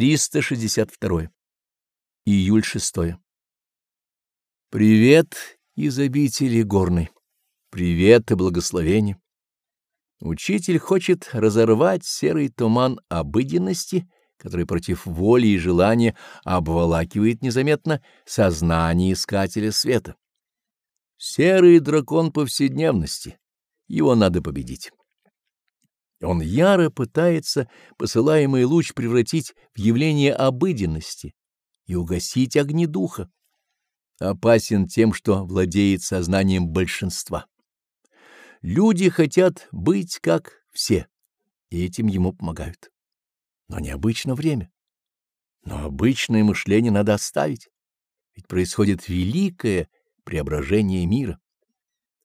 362. Июль 6. Привет из обители горной. Привет и благословение. Учитель хочет разорвать серый туман обыденности, который против воли и желания обволакивает незаметно сознание искателя света. Серый дракон повседневности. Его надо победить. Он яро пытается посылаемый луч превратить в явление обыденности и угасить огни духа. Опасен тем, что владеет сознанием большинства. Люди хотят быть как все, и этим ему помогают. Но необычно время. Но обычное мышление надо оставить, ведь происходит великое преображение мира.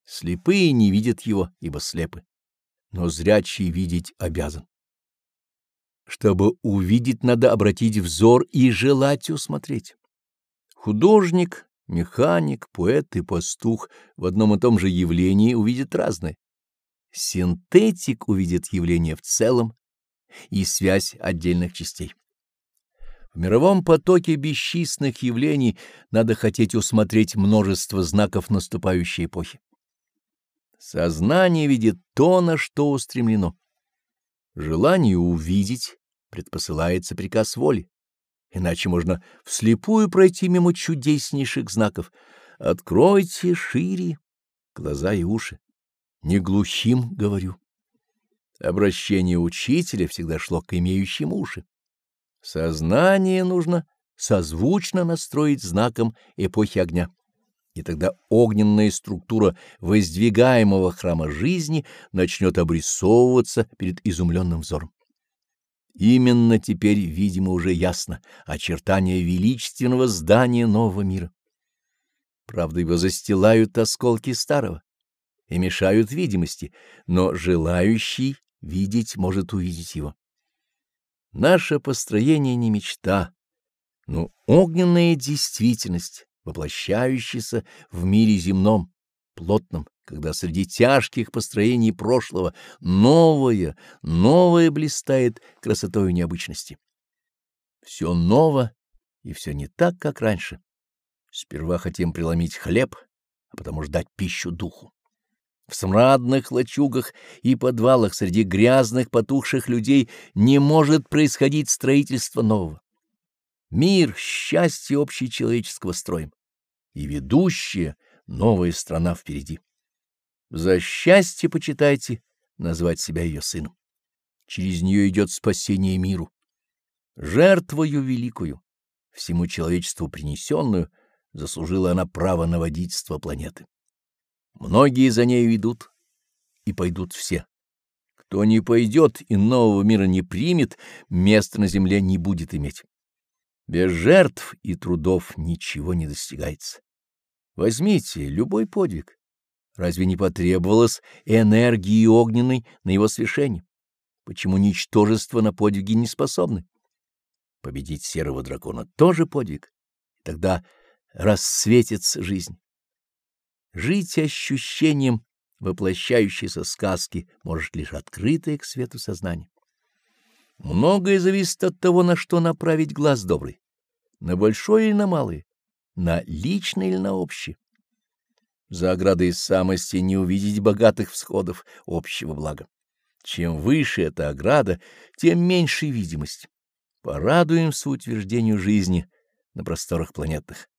Слепые не видят его, ибо слепы но зрячий видеть обязан. Чтобы увидеть, надо обратить взор и желать усмотреть. Художник, механик, поэт и пастух в одном и том же явлении увидят разное. Синтетик увидит явление в целом и связь отдельных частей. В мировом потоке бесчисленных явлений надо хотеть усмотреть множество знаков наступающей эпохи. Сознание видит то, на что устремлено. Желание увидеть предпосылается приказ воли, иначе можно вслепую пройти мимо чудеснейших знаков. Откройте шире глаза и уши. Не глухим говорю. Обращение учителя всегда шло к имеющим уши. Сознание нужно созвучно настроить знаком эпохи огня и тогда огненная структура воздвигаемого храма жизни начнет обрисовываться перед изумленным взором. Именно теперь, видимо, уже ясно очертания величественного здания нового мира. Правда, его застилают осколки старого и мешают видимости, но желающий видеть может увидеть его. Наше построение не мечта, но огненная действительность воплощающийся в мире земном, плотном, когда среди тяжких построений прошлого новое, новое блистает красотой необычности. Все ново и все не так, как раньше. Сперва хотим преломить хлеб, а потом ждать пищу духу. В смрадных лачугах и подвалах среди грязных потухших людей не может происходить строительство нового. Мир, счастье общечеловеческого строем. И ведущая новая страна впереди. За счастье почитайте назвать себя ее сыном. Через нее идет спасение миру. Жертвою великую, всему человечеству принесенную, заслужила она право на водительство планеты. Многие за нею идут, и пойдут все. Кто не пойдет и нового мира не примет, места на земле не будет иметь. Без жертв и трудов ничего не достигается. Возьмите любой подвиг. Разве не потребовалось энергии огненной на его свершение? Почему ничтожество на подвиги не способны? Победить серого дракона тоже подвиг. Тогда рассветится жизнь. Жить ощущением воплощающейся сказки может лишь открытое к свету сознание. Многое зависит от того, на что направить глаз добрый, на большое или на малое, на личное или на общее. За оградой самости не увидеть богатых всходов общего блага. Чем выше эта ограда, тем меньше видимость. Порадуемся утверждению жизни на просторах планетных.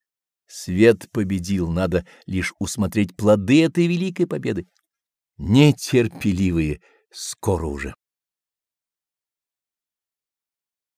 Свет победил, надо лишь усмотреть плоды этой великой победы. Нетерпеливые, скоро уже.